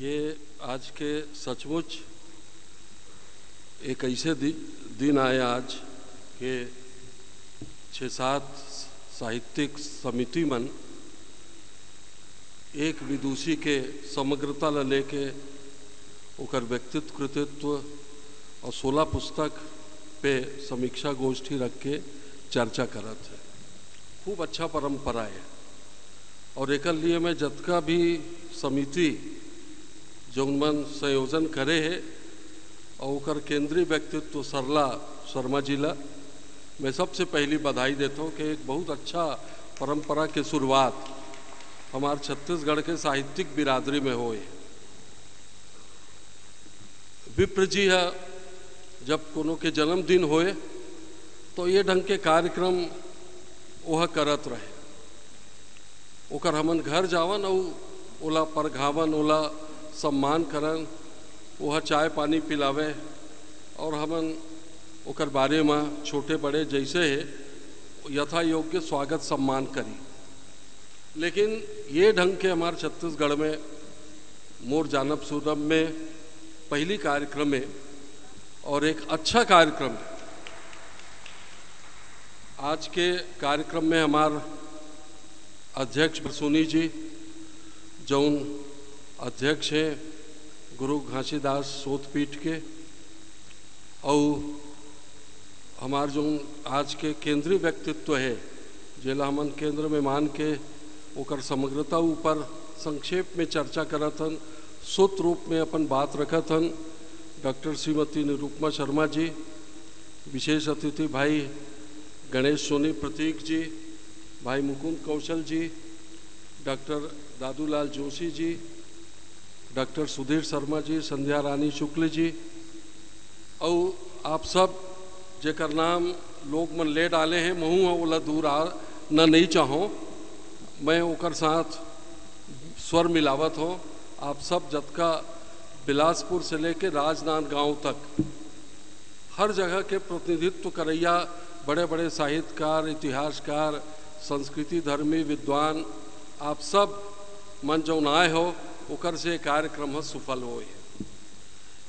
ये आज के सचमुच एक ऐसे दि, दिन आए आज के छः सात साहित्यिक समिति मन एक विदुषी के समग्रता ल लेके ओकर व्यक्तित्व कृतित्व और सोलह पुस्तक पे समीक्षा गोष्ठी रख के चर्चा करत है। खूब अच्छा परंपरा है। और एक लिए मैं जतका भी समिति जो मन संयोजन करे है और केंद्रीय व्यक्तित्व सरला शर्मा जिला मैं सबसे पहली बधाई देता हूँ कि एक बहुत अच्छा परंपरा के शुरुआत हमारे छत्तीसगढ़ के साहित्यिक बिरादरी में होए विप्र जी है, जब कोनो के जन्मदिन होए तो ये ढंग के कार्यक्रम वह करत रहे। ओकर हमन घर जावन और ओला परघावन ओला सम्मान करन वह चाय पानी पिलावे और हमन ओकर बारे में छोटे बड़े जैसे है, यथा योग्य स्वागत सम्मान करी। लेकिन ये ढंग के हमारे छत्तीसगढ़ में, मोर जानब सूरब में, पहली कार्यक्रम में और एक अच्छा कार्यक्रम है। आज के कार्यक्रम में हमार अध्यक्ष सोनी जी, जौन अध्यक्ष हैं गुरु घासीदास सोतपीठ के। और हमार जो आज के केंद्रीय व्यक्तित्व है, जिला हमन केंद्र में मान के ओकर समग्रता ऊपर संक्षेप में चर्चा करत हन, सुत रूप में अपन बात रखत हन। डॉक्टर श्रीमती निरुपमा शर्मा जी, विशेष अतिथि भाई गणेश सोनी प्रतीक जी, भाई मुकुंद कौशल जी, डॉक्टर दादूलाल जोशी जी डॉक्टर सुधीर शर्मा जी, संध्या रानी शुक्ल जी और आप सब जेकर नाम लोग मन ले डाले हैं महू ओला दूर आ, न नहीं चाहो। मैं ओकर साथ स्वर मिलावत हो। आप सब जतका बिलासपुर से लेके राजनांदगांव तक, हर जगह के प्रतिनिधित्व करैया बड़े बड़े साहित्यकार, इतिहासकार, संस्कृति धर्मी, विद्वान, आप सब मन जो आए हो। ओकर से कार्यक्रम है सफल हो।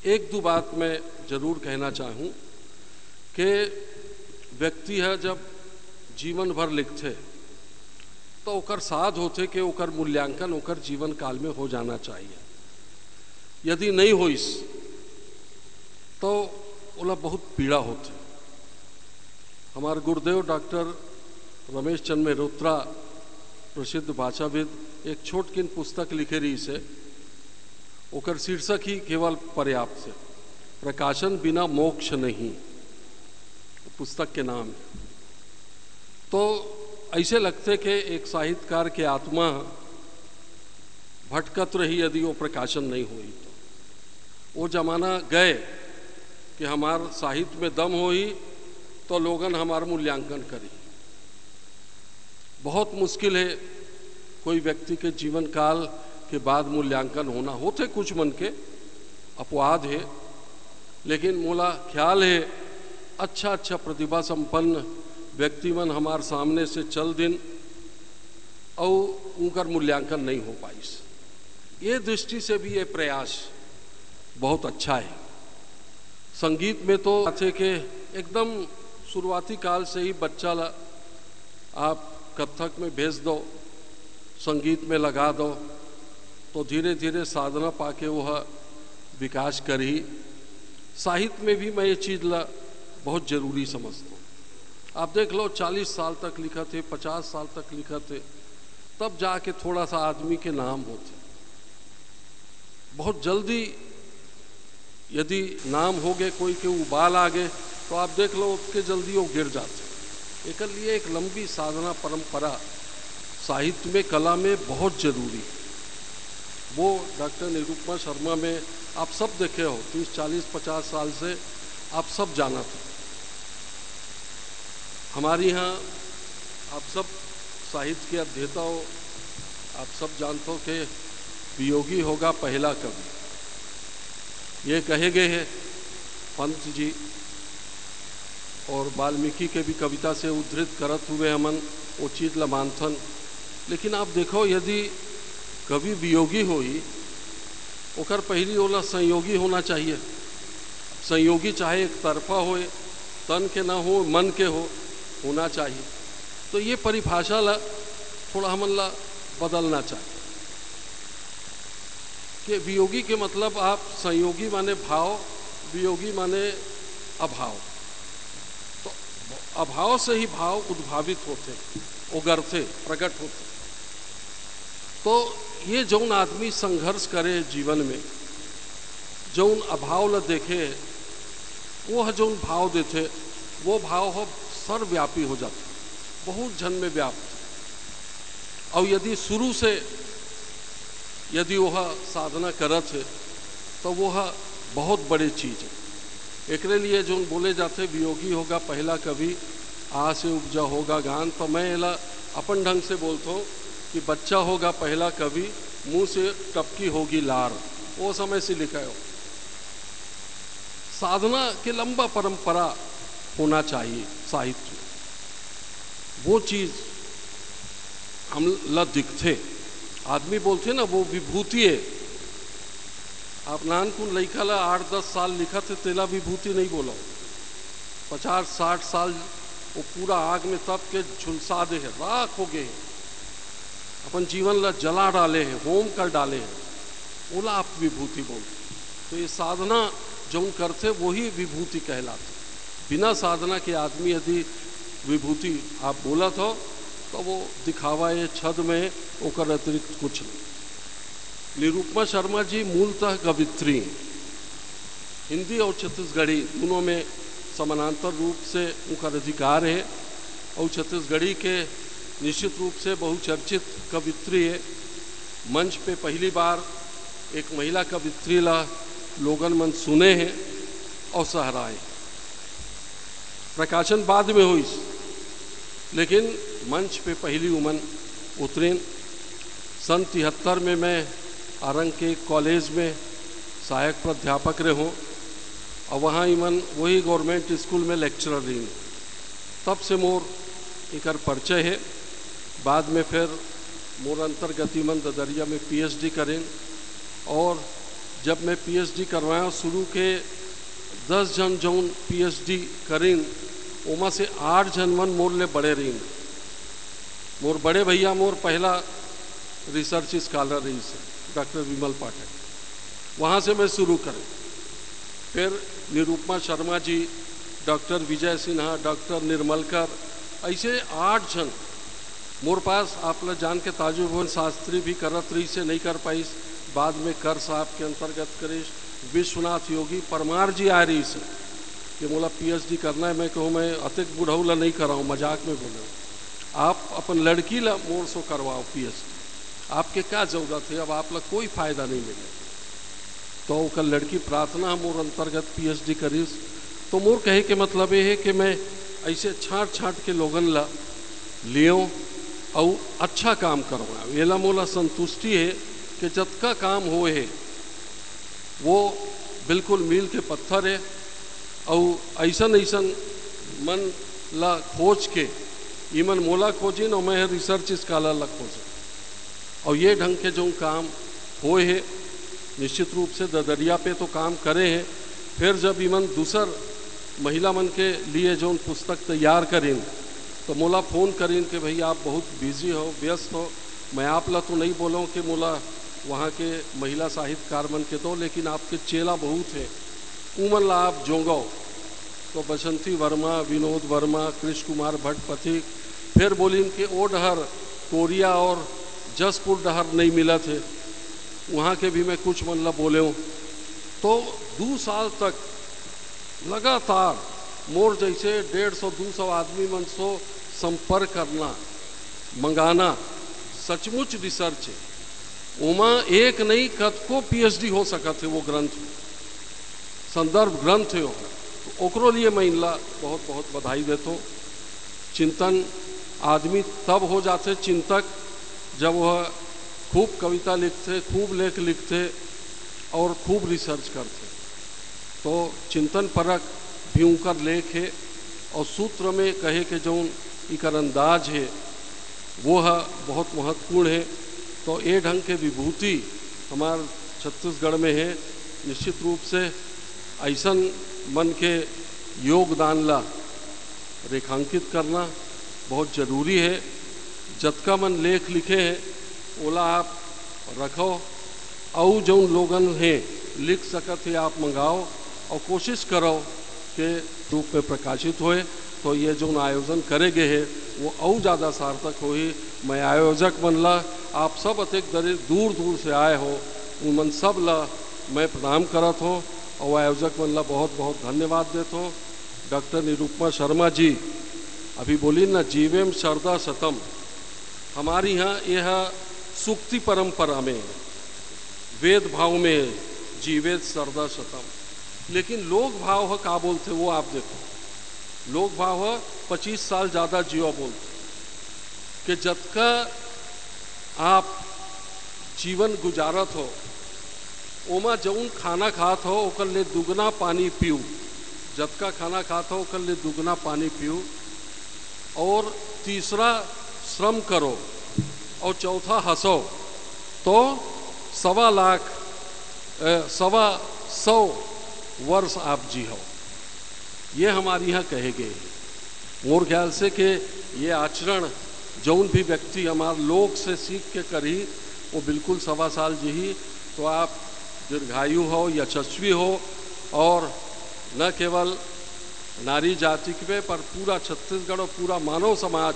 एक दो बात मैं ज़रूर कहना चाहूँ कि व्यक्ति है जब जीवन भर लिखते तो ओकर साध होते कि ओकर मूल्यांकन ओकर जीवन काल में हो जाना चाहिए। यदि नहीं हो इस तो ओला बहुत पीड़ा होते। हमारे गुरुदेव डॉक्टर रमेश चंद मेहरोत्रा प्रसिद्ध भाषाविद एक छोटकिन पुस्तक लिखे रही से ओकर शीर्षक ही केवल पर्याप्त है प्रकाशन बिना मोक्ष नहीं। पुस्तक के नाम है। तो ऐसे लगते कि एक साहित्यकार के आत्मा भटकत रही यदि वो प्रकाशन नहीं हुई तो। वो जमाना गए कि हमार साहित्य में दम हो ही तो लोगन हमार मूल्यांकन करी। बहुत मुश्किल है कोई व्यक्ति के जीवन काल के बाद मूल्यांकन होना होते कुछ मन के, अपवाद है, लेकिन मोला ख्याल है अच्छा अच्छा प्रतिभा संपन्न व्यक्ति मन हमारे सामने से चल दिन, और उनका मूल्यांकन नहीं हो पाई ये दृष्टि से भी ये प्रयास बहुत अच्छा है। संगीत में तो थे के एकदम शुरुआती काल से ही बच्चा आप कथक में भेज दो। संगीत में लगा दो तो धीरे धीरे साधना पाके वह विकास करी साहित्य में भी मैं ये चीज़ ला, बहुत ज़रूरी समझता हूँ। आप देख लो 40 साल तक लिखा थे 50 साल तक लिखा थे, तब जाके थोड़ा सा आदमी के नाम होते। बहुत जल्दी यदि नाम हो गए, कोई के उबाल आ गए तो आप देख लो, उसके जल्दी वो गिर जाते। एक लिए एक लंबी साधना परंपरा साहित्य में, कला में बहुत ज़रूरी वो डॉक्टर निरुपमा शर्मा में आप सब देखे हो, तीस, चालीस, पचास साल से आप सब जाना था। हमारे यहाँ आप सब साहित्य के अध्येता हो, आप सब जानते हो कि वियोगी होगा पहला कवि। ये कहे गए हैं, पंत जी और वाल्मीकि के भी कविता से उद्धृत करत हुए हमन वो चीज़ लमानथन लेकिन आप देखो, यदि कभी वियोगी हो ही ओकर पहली ओला संयोगी होना चाहिए। संयोगी चाहे एक तरफा हो तन के ना हो, मन के हो, होना चाहिए। तो ये परिभाषा ला, थोड़ा हमन ला बदलना चाहिए। कि वियोगी के मतलब आप संयोगी माने भाव, वियोगी माने अभाव। तो अभाव से ही भाव उद्भावित होते, उगरते, प्रकट होते। तो ये जौन आदमी संघर्ष करे जीवन में, जौन अभाव ल देखे, वो है जौन भाव देते वो भाव हो सर्वव्यापी हो जाते, बहुत जन में व्याप्त और यदि शुरू से यदि वह साधना करत है तो वह बहुत बड़ी चीज़ है। एक लिए जो बोले जाते, वियोगी होगा पहला कभी आ से उपजा होगा गान तो मैं एला अपन ढंग से बोलता हूँ कि बच्चा होगा पहला कवि, मुँह से टपकी होगी लार। वो समय से लिखा हो। साधना के लंबा परंपरा होना चाहिए साहित्य। वो चीज़ हम ल दिखते। आदमी बोलते ना, वो विभूति है। आप नानकुन ला आठ दस साल लिखा थे, तेला विभूति नहीं बोला। पचास साठ साल वो पूरा आग में तप के झुलसा दे है, राख हो गए अपन जीवन ला जला डाले हैं, होम कर डाले हैं। ओला आप विभूति बोलते तो ये साधना जो करते वही विभूति कहलाते बिना साधना के आदमी यदि विभूति, आप बोला तो तो वो दिखावा ये छद में, ओकर अतिरिक्त कुछ नहीं। निरूपमा शर्मा जी मूलतः कवित्री हिंदी और छत्तीसगढ़ी दोनों में समानांतर रूप से उनका अधिकार है। और छत्तीसगढ़ी के निश्चित रूप से बहुचर्चित कवित्री है। मंच पे पहली बार एक महिला कवित्री ला लोगन मन सुने हैं और सहराए। प्रकाशन बाद में हुई, लेकिन मंच पे पहली उमन उतरे। सन तिहत्तर में मैं आरंग के कॉलेज में सहायक प्राध्यापक रहे हूँ और वहाँ इमन वही गवर्नमेंट स्कूल में लेक्चरर रही तब से मोर इकर परिचय है। बाद में फिर मोर अंतर्गति मन ददरिया में पीएचडी करें। और जब मैं पीएचडी करवाया शुरू के दस जन जौन पीएचडी करें, उमा से आठ जन मन मोर ले बड़े रही। मोर बड़े भैया मोर पहला रिसर्च स्कॉलर रही से, डॉक्टर विमल पाठक। वहाँ से मैं शुरू करें। फिर निरूपमा शर्मा जी, डॉक्टर विजय सिन्हा, डॉक्टर निर्मलकर, ऐसे आठ जन मोर पास आप लोग जान के ताजु भवन शास्त्री भी करत रही से नहीं कर पाई, बाद में कर साहब के अंतर्गत करे विश्वनाथ योगी, परमार जी आ रही से। कि मोला पीएचडी करना है, मैं कहूँ, मैं अतिक बुढ़ऊ ला नहीं कराऊँ, मज़ाक में बोले। आप अपन लड़की ला मोर सो करवाओ पीएचडी। आपके क्या ज़रूरत है? अब आप लोग कोई फ़ायदा नहीं मिले। तो ओकर लड़की प्रार्थना मोर अंतर्गत पीएचडी करीस। तो मोर कहे के मतलब ये है कि मैं ऐसे छाट छाट के लोगन ला लियो और अच्छा काम करवाओ येला मोला संतुष्टि है कि जतका काम हो है, वो बिल्कुल मील के पत्थर है और ऐसा ऐसा मन ला खोज के इमन मोला खोजिन और मैं रिसर्च स्कॉलर ला खोजिन और ये ढंग के जो काम होए है, निश्चित रूप से ददरिया पे तो काम करे हैं, फिर जब इमन दूसर महिला मन के लिए जो पुस्तक तैयार करें तो मोला फ़ोन करें कि भाई आप बहुत बिज़ी हो, व्यस्त हो। मैं आप ला तो नहीं बोला कि मोला वहाँ के महिला साहित्यकार मन के दो, लेकिन आपके चेला बहुत है। उमन ला आप जोंगो तो बसंती वर्मा, विनोद वर्मा, कृष्ण कुमार भट्ट पथिक फिर बोली कि ओ डहर, कोरिया और जसपुर डहर नहीं मिला थे वहाँ के भी मैं कुछ मतलब बोले हूँ तो दो साल तक लगातार मोर जैसे डेढ़ सौ, दो सौ आदमी मन सो संपर्क करना, मंगाना, सचमुच रिसर्च है। उमा एक नहीं, कद को पीएचडी हो सका थे वो ग्रंथ। संदर्भ ग्रंथ है तो ओकरो लिए मैं इनला बहुत बहुत बधाई देता। चिंतन आदमी तब हो जाते चिंतक जब वह खूब कविता लिखते, खूब लेख लिखते और खूब रिसर्च करते। तो चिंतन परक भी उनका लेख है और सूत्र में कहे कि जो इकर अंदाज है, वो है बहुत महत्वपूर्ण है। तो ये ढंग के विभूति हमारे छत्तीसगढ़ में है, निश्चित रूप से ऐसा मन के योगदान ला रेखांकित करना बहुत ज़रूरी है। जतका मन लेख लिखे हैं, ओला आप रखो और जो लोगन हैं, लिख सकत है, आप मंगाओ और कोशिश करो के रूप में प्रकाशित होए तो ये जो आयोजन करेगे है, वो और ज़्यादा सार्थक हो ही मैं आयोजक मन ला आप सब अतिक दरे दूर दूर से आए हो। उन सब ला मैं प्रणाम करत हूँ। और आयोजक मन ला बहुत बहुत धन्यवाद देता हूँ। डॉक्टर निरुपमा शर्मा जी, अभी बोली ना, जीवेम शरदा सतम। हमारी यहाँ यह सुक्ति परंपरा में, वेद भाव में जीवेद सरदा शतम लेकिन लोग भाव है का बोलते वो आप देखो। लोक भाव है पच्चीस साल ज़्यादा जियो बोलते कि जतका आप जीवन गुजारत हो, ओमा जौन खाना खात हो, ओकर ले दुगना पानी पीऊ। जतका खाना खात हो, ओकर ले दुगना पानी पीऊ। और तीसरा, श्रम करो और चौथा, हंसो। तो सवा लाख सवा सौ वर्ष आप जी हो। ये हमारे यहाँ कहे गए मोर ख्याल से कि ये आचरण जौन भी व्यक्ति हमारे लोग से सीख के करी, वो बिल्कुल सवा साल जी ही तो आप दीर्घायु हो यशस्वी हो, और न केवल नारी जाति पे पर पूरा छत्तीसगढ़ और पूरा मानव समाज,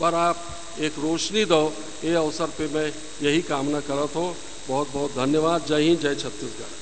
पर आप एक रोशनी दो, ये अवसर पे मैं यही कामना करत हूँ। बहुत बहुत धन्यवाद। जय हिंद, जय छत्तीसगढ़।